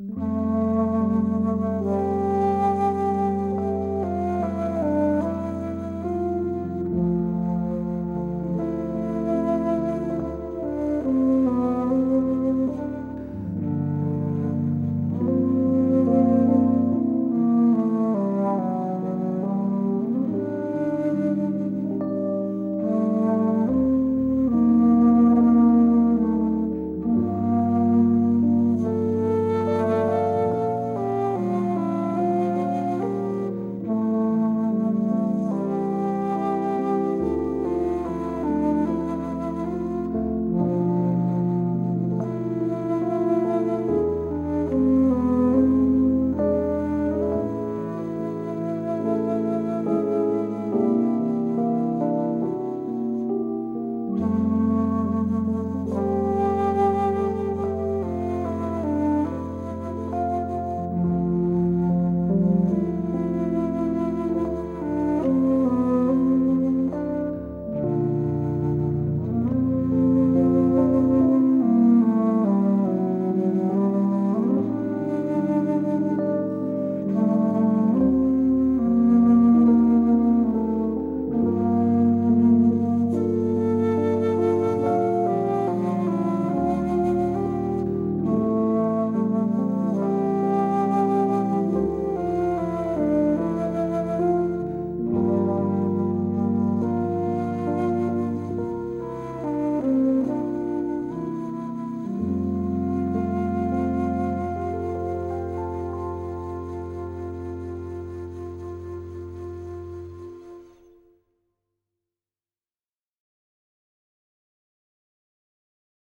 Mm-hmm.